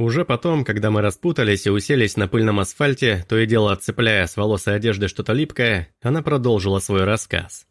Уже потом, когда мы распутались и уселись на пыльном асфальте, то и дело отцепляя с волос и одежды что-то липкое, она продолжила свой рассказ.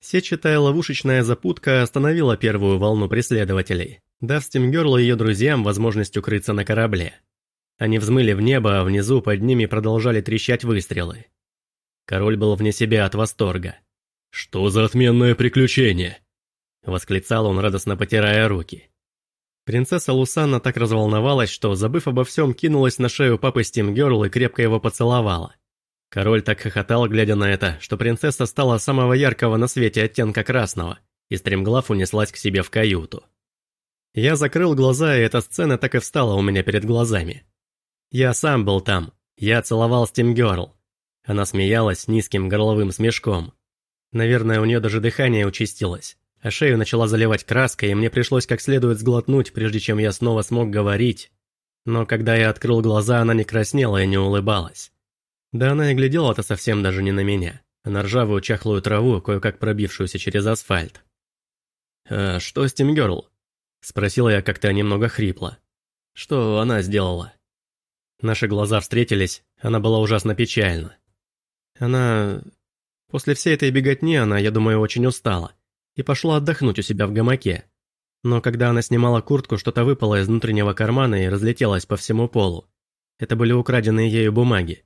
Сетчатая ловушечная запутка остановила первую волну преследователей, дав Стимгерлу и ее друзьям возможность укрыться на корабле. Они взмыли в небо, а внизу под ними продолжали трещать выстрелы. Король был вне себя от восторга. «Что за отменное приключение?» Восклицал он, радостно потирая руки. Принцесса Лусанна так разволновалась, что, забыв обо всем, кинулась на шею папы Стимгерл и крепко его поцеловала. Король так хохотал, глядя на это, что принцесса стала самого яркого на свете оттенка красного, и стремглав унеслась к себе в каюту. Я закрыл глаза, и эта сцена так и встала у меня перед глазами. Я сам был там, я целовал Стимгерл. Она смеялась низким горловым смешком. Наверное, у нее даже дыхание участилось а шею начала заливать краской, и мне пришлось как следует сглотнуть, прежде чем я снова смог говорить. Но когда я открыл глаза, она не краснела и не улыбалась. Да она и глядела-то совсем даже не на меня, а на ржавую чахлую траву, кое-как пробившуюся через асфальт. «А что с Тим Герл?» – спросила я как-то немного хрипло. «Что она сделала?» Наши глаза встретились, она была ужасно печальна. Она... После всей этой беготни она, я думаю, очень устала и пошла отдохнуть у себя в гамаке. Но когда она снимала куртку, что-то выпало из внутреннего кармана и разлетелось по всему полу. Это были украденные ею бумаги.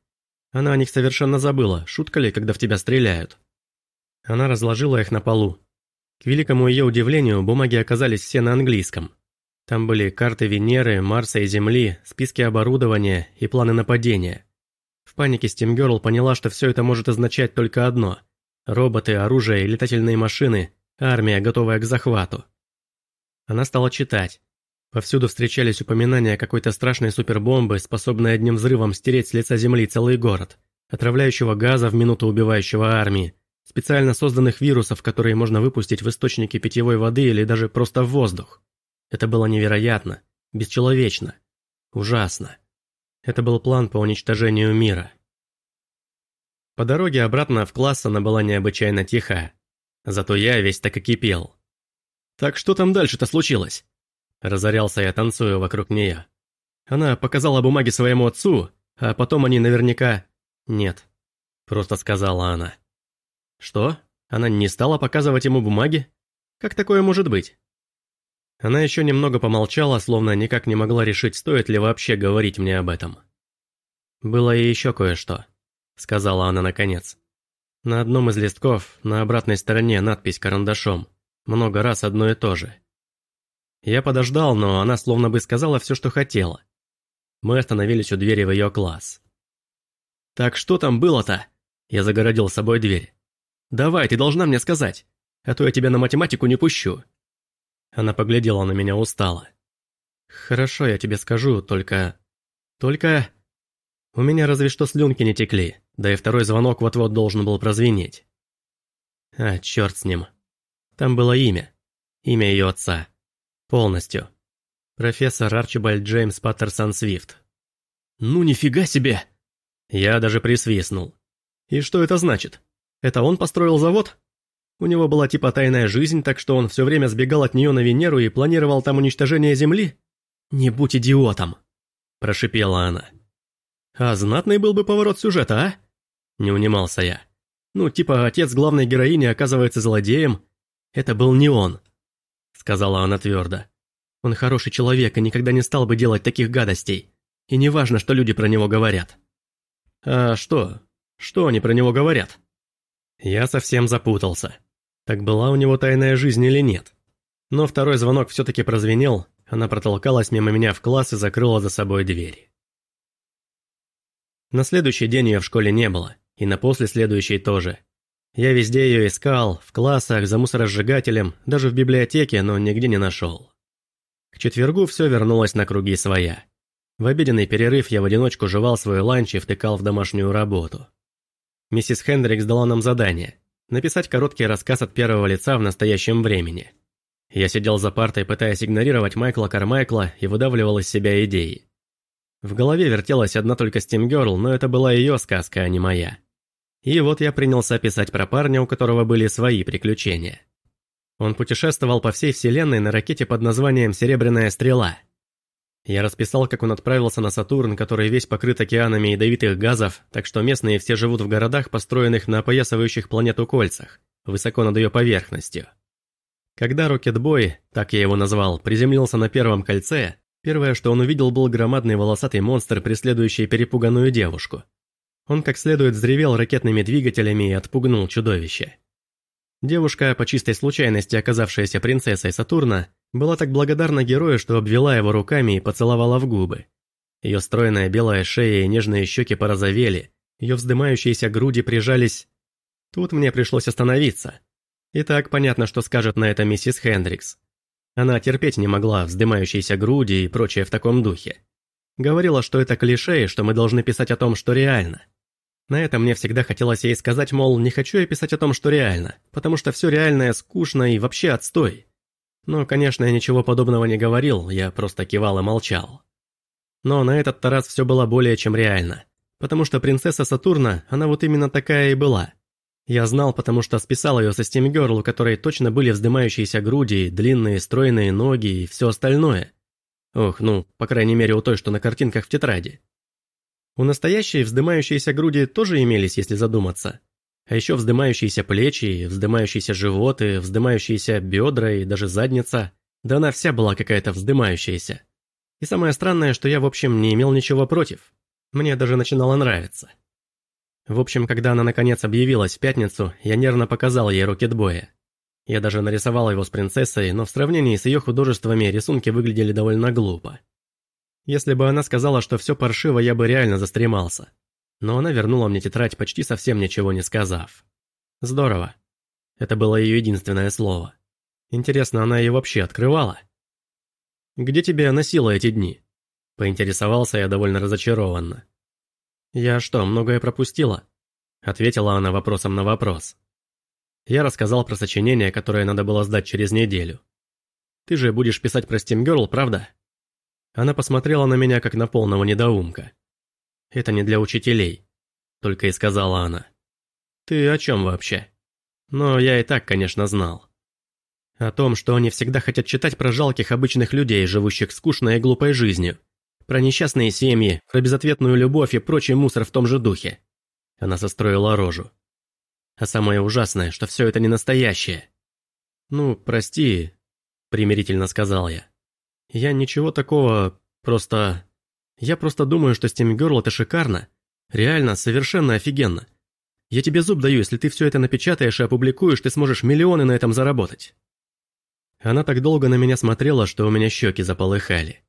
Она о них совершенно забыла, шутка ли, когда в тебя стреляют. Она разложила их на полу. К великому ее удивлению, бумаги оказались все на английском. Там были карты Венеры, Марса и Земли, списки оборудования и планы нападения. В панике Стимгерл поняла, что все это может означать только одно – роботы, оружие и летательные машины Армия, готовая к захвату. Она стала читать. Повсюду встречались упоминания какой-то страшной супербомбы, способной одним взрывом стереть с лица земли целый город, отравляющего газа в минуту убивающего армии, специально созданных вирусов, которые можно выпустить в источники питьевой воды или даже просто в воздух. Это было невероятно, бесчеловечно, ужасно. Это был план по уничтожению мира. По дороге обратно в класс она была необычайно тиха. Зато я весь так и кипел. «Так что там дальше-то случилось?» Разорялся я, танцуя вокруг нее. Она показала бумаги своему отцу, а потом они наверняка... «Нет», — просто сказала она. «Что? Она не стала показывать ему бумаги? Как такое может быть?» Она еще немного помолчала, словно никак не могла решить, стоит ли вообще говорить мне об этом. «Было и еще кое-что», — сказала она наконец. На одном из листков, на обратной стороне надпись карандашом. Много раз одно и то же. Я подождал, но она словно бы сказала все, что хотела. Мы остановились у двери в ее класс. «Так что там было-то?» Я загородил с собой дверь. «Давай, ты должна мне сказать, а то я тебя на математику не пущу». Она поглядела на меня устало. «Хорошо, я тебе скажу, только... Только...» У меня разве что слюнки не текли. Да и второй звонок вот-вот должен был прозвенеть. А, черт с ним. Там было имя. Имя ее отца. Полностью. Профессор Арчибальд Джеймс Паттерсон Свифт. «Ну нифига себе!» Я даже присвистнул. «И что это значит? Это он построил завод?» У него была типа тайная жизнь, так что он все время сбегал от нее на Венеру и планировал там уничтожение Земли? «Не будь идиотом!» – прошипела она. «А знатный был бы поворот сюжета, а?» Не унимался я. Ну, типа, отец главной героини оказывается злодеем. Это был не он, сказала она твердо. Он хороший человек и никогда не стал бы делать таких гадостей. И не важно, что люди про него говорят. А что? Что они про него говорят? Я совсем запутался. Так была у него тайная жизнь или нет? Но второй звонок все-таки прозвенел, она протолкалась мимо меня в класс и закрыла за собой дверь. На следующий день ее в школе не было. И на после следующей тоже. Я везде ее искал, в классах, за мусоросжигателем, даже в библиотеке, но нигде не нашел. К четвергу все вернулось на круги своя. В обеденный перерыв я в одиночку жевал свой ланч и втыкал в домашнюю работу. Миссис Хендрикс дала нам задание – написать короткий рассказ от первого лица в настоящем времени. Я сидел за партой, пытаясь игнорировать Майкла Кармайкла и выдавливал из себя идеи. В голове вертелась одна только Стимгерл, но это была ее сказка, а не моя. И вот я принялся писать про парня, у которого были свои приключения. Он путешествовал по всей вселенной на ракете под названием «Серебряная стрела». Я расписал, как он отправился на Сатурн, который весь покрыт океанами ядовитых газов, так что местные все живут в городах, построенных на опоясывающих планету кольцах, высоко над ее поверхностью. Когда Рокетбой, так я его назвал, приземлился на первом кольце, первое, что он увидел, был громадный волосатый монстр, преследующий перепуганную девушку. Он как следует взревел ракетными двигателями и отпугнул чудовище. Девушка, по чистой случайности оказавшаяся принцессой Сатурна, была так благодарна герою, что обвела его руками и поцеловала в губы. Ее стройная белая шея и нежные щеки порозовели, ее вздымающиеся груди прижались... Тут мне пришлось остановиться. И так понятно, что скажет на это миссис Хендрикс. Она терпеть не могла вздымающиеся груди и прочее в таком духе. Говорила, что это клише что мы должны писать о том, что реально. На это мне всегда хотелось ей сказать, мол, не хочу я писать о том, что реально, потому что все реальное скучно и вообще отстой. Но, конечно, я ничего подобного не говорил, я просто кивал и молчал. Но на этот раз все было более чем реально. Потому что принцесса Сатурна, она вот именно такая и была. Я знал, потому что списал ее со Girl, у которой точно были вздымающиеся груди, длинные стройные ноги и все остальное. Ох, ну, по крайней мере у той, что на картинках в тетради. У настоящей вздымающиеся груди тоже имелись, если задуматься. А еще вздымающиеся плечи, вздымающиеся животы, вздымающиеся бедра и даже задница. Да она вся была какая-то вздымающаяся. И самое странное, что я, в общем, не имел ничего против. Мне даже начинало нравиться. В общем, когда она наконец объявилась в пятницу, я нервно показал ей рокетбоя. Я даже нарисовал его с принцессой, но в сравнении с ее художествами рисунки выглядели довольно глупо. Если бы она сказала, что все паршиво, я бы реально застремался. Но она вернула мне тетрадь, почти совсем ничего не сказав. Здорово. Это было ее единственное слово. Интересно, она ее вообще открывала? «Где тебя носила эти дни?» Поинтересовался я довольно разочарованно. «Я что, многое пропустила?» Ответила она вопросом на вопрос. Я рассказал про сочинение, которое надо было сдать через неделю. «Ты же будешь писать про Girl, правда?» Она посмотрела на меня, как на полного недоумка. «Это не для учителей», — только и сказала она. «Ты о чем вообще?» Но я и так, конечно, знал. О том, что они всегда хотят читать про жалких обычных людей, живущих скучной и глупой жизнью. Про несчастные семьи, про безответную любовь и прочий мусор в том же духе. Она состроила рожу. А самое ужасное, что все это не настоящее. «Ну, прости», — примирительно сказал я. Я ничего такого, просто... Я просто думаю, что Girl это шикарно. Реально, совершенно офигенно. Я тебе зуб даю, если ты все это напечатаешь и опубликуешь, ты сможешь миллионы на этом заработать. Она так долго на меня смотрела, что у меня щеки заполыхали.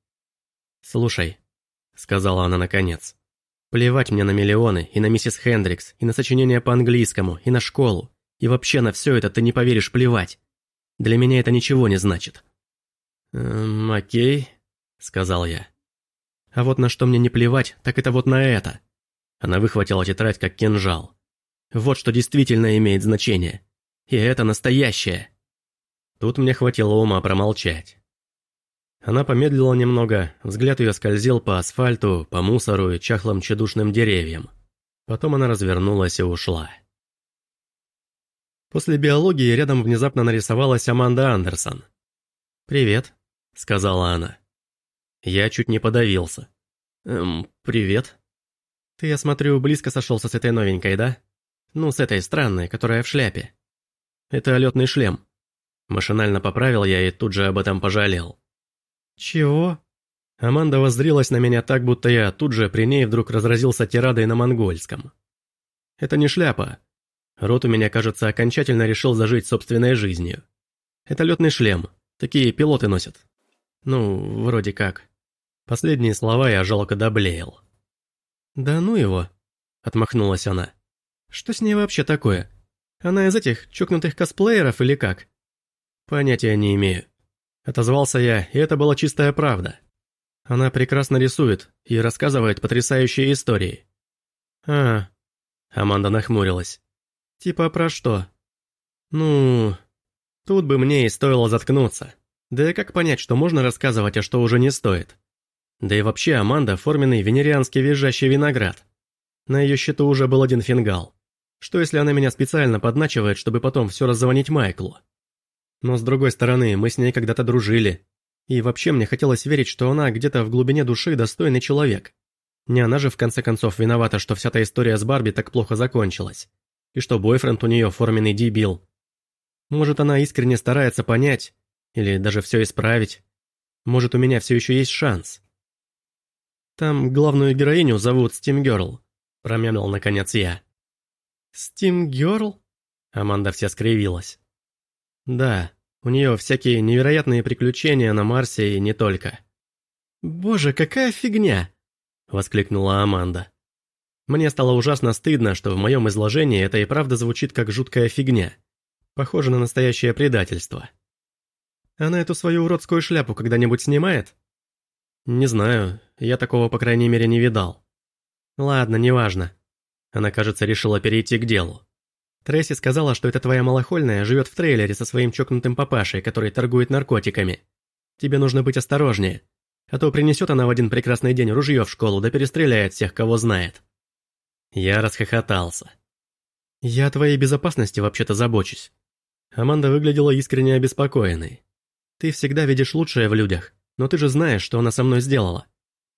«Слушай», — сказала она наконец, — «плевать мне на миллионы, и на миссис Хендрикс, и на сочинения по английскому, и на школу, и вообще на все это ты не поверишь плевать. Для меня это ничего не значит. «Эм, окей», — сказал я. «А вот на что мне не плевать, так это вот на это». Она выхватила тетрадь как кинжал. «Вот что действительно имеет значение. И это настоящее». Тут мне хватило ума промолчать. Она помедлила немного, взгляд ее скользил по асфальту, по мусору и чахлым чедушным деревьям. Потом она развернулась и ушла. После биологии рядом внезапно нарисовалась Аманда Андерсон. «Привет», — сказала она. Я чуть не подавился. «Эм, привет». «Ты, я смотрю, близко сошелся с этой новенькой, да? Ну, с этой странной, которая в шляпе». «Это летный шлем». Машинально поправил я и тут же об этом пожалел. «Чего?» Аманда воззрилась на меня так, будто я тут же при ней вдруг разразился тирадой на монгольском. «Это не шляпа. Рот у меня, кажется, окончательно решил зажить собственной жизнью. Это летный шлем. Такие пилоты носят. Ну, вроде как. Последние слова я жалко доблеял. «Да ну его!» — отмахнулась она. «Что с ней вообще такое? Она из этих чокнутых косплееров или как?» «Понятия не имею». Отозвался я, и это была чистая правда. Она прекрасно рисует и рассказывает потрясающие истории. «А...» Аманда нахмурилась. «Типа про что?» «Ну...» Тут бы мне и стоило заткнуться. Да и как понять, что можно рассказывать, а что уже не стоит? Да и вообще Аманда – форменный венерианский визжащий виноград. На ее счету уже был один фингал. Что если она меня специально подначивает, чтобы потом все раззвонить Майклу? Но с другой стороны, мы с ней когда-то дружили. И вообще мне хотелось верить, что она где-то в глубине души достойный человек. Не она же в конце концов виновата, что вся та история с Барби так плохо закончилась. И что бойфренд у нее форменный дебил. Может, она искренне старается понять, или даже все исправить. Может, у меня все еще есть шанс. Там главную героиню зовут Стим Герл, промямлил наконец я. Стим Герл? Аманда вся скривилась. Да, у нее всякие невероятные приключения на Марсе и не только. Боже, какая фигня! Воскликнула Аманда. Мне стало ужасно стыдно, что в моем изложении это и правда звучит как жуткая фигня. Похоже на настоящее предательство. Она эту свою уродскую шляпу когда-нибудь снимает? Не знаю, я такого, по крайней мере, не видал. Ладно, неважно. Она, кажется, решила перейти к делу. Трейси сказала, что эта твоя малохольная живет в трейлере со своим чокнутым папашей, который торгует наркотиками. Тебе нужно быть осторожнее. А то принесет она в один прекрасный день ружье в школу, да перестреляет всех, кого знает. Я расхохотался. Я о твоей безопасности вообще-то забочусь. Аманда выглядела искренне обеспокоенной. Ты всегда видишь лучшее в людях, но ты же знаешь, что она со мной сделала.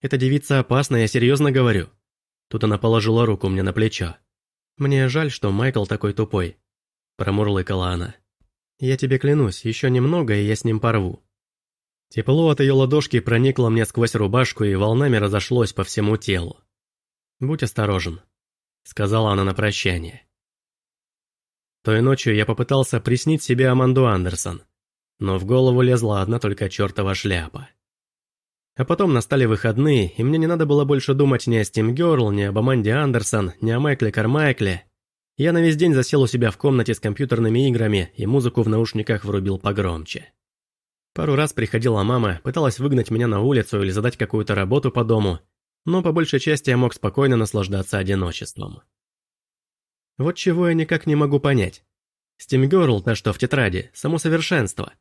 Эта девица опасна, я серьезно говорю. Тут она положила руку мне на плечо. «Мне жаль, что Майкл такой тупой», – промурлыкала она. «Я тебе клянусь, еще немного, и я с ним порву». Тепло от ее ладошки проникло мне сквозь рубашку и волнами разошлось по всему телу. «Будь осторожен», – сказала она на прощание. Той ночью я попытался приснить себе Аманду Андерсон, но в голову лезла одна только чертова шляпа. А потом настали выходные, и мне не надо было больше думать ни о Стим Герл, ни об Аманде Андерсон, ни о Майкле Кармайкле. Я на весь день засел у себя в комнате с компьютерными играми и музыку в наушниках врубил погромче. Пару раз приходила мама, пыталась выгнать меня на улицу или задать какую-то работу по дому, но по большей части я мог спокойно наслаждаться одиночеством. Вот чего я никак не могу понять. Стим Герл, та что в тетради, само совершенство.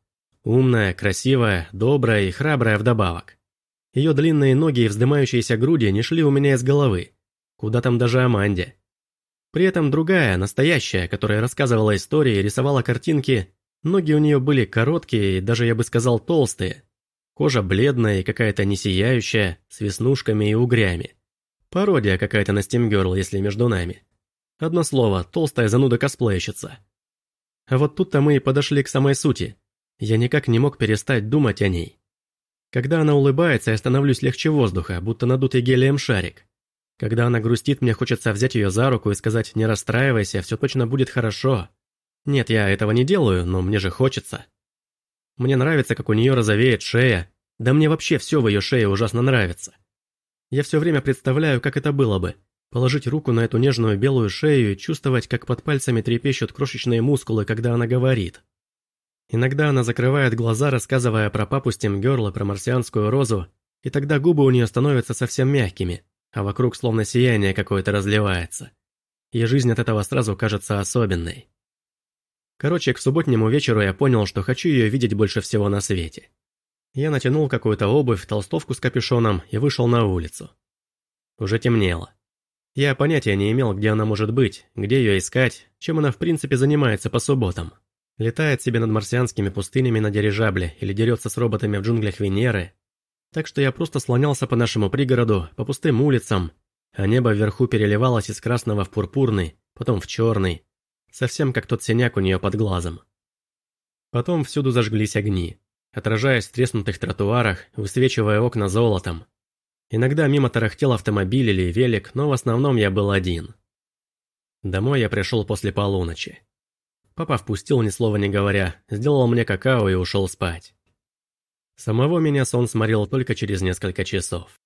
Умная, красивая, добрая и храбрая вдобавок. Ее длинные ноги и вздымающиеся груди не шли у меня из головы. Куда там даже Аманде. При этом другая, настоящая, которая рассказывала истории и рисовала картинки, ноги у нее были короткие и даже, я бы сказал, толстые. Кожа бледная и какая-то несияющая, с веснушками и угрями. Пародия какая-то на Girl, если между нами. Одно слово, толстая зануда косплейщица. А вот тут-то мы и подошли к самой сути. Я никак не мог перестать думать о ней. Когда она улыбается, я становлюсь легче воздуха, будто надутый гелием шарик. Когда она грустит, мне хочется взять ее за руку и сказать «не расстраивайся, все точно будет хорошо». Нет, я этого не делаю, но мне же хочется. Мне нравится, как у нее розовеет шея. Да мне вообще все в ее шее ужасно нравится. Я все время представляю, как это было бы. Положить руку на эту нежную белую шею и чувствовать, как под пальцами трепещут крошечные мускулы, когда она говорит. Иногда она закрывает глаза, рассказывая про папу Стимгерла, про марсианскую розу, и тогда губы у нее становятся совсем мягкими, а вокруг словно сияние какое-то разливается. И жизнь от этого сразу кажется особенной. Короче, к субботнему вечеру я понял, что хочу ее видеть больше всего на свете. Я натянул какую-то обувь, толстовку с капюшоном и вышел на улицу. Уже темнело. Я понятия не имел, где она может быть, где ее искать, чем она в принципе занимается по субботам. Летает себе над марсианскими пустынями на дирижабле или дерется с роботами в джунглях Венеры. Так что я просто слонялся по нашему пригороду, по пустым улицам, а небо вверху переливалось из красного в пурпурный, потом в черный, совсем как тот синяк у нее под глазом. Потом всюду зажглись огни, отражаясь в треснутых тротуарах, высвечивая окна золотом. Иногда мимо тарахтел автомобиль или велик, но в основном я был один. Домой я пришел после полуночи. Папа впустил ни слова не говоря, сделал мне какао и ушел спать. Самого меня сон сморил только через несколько часов.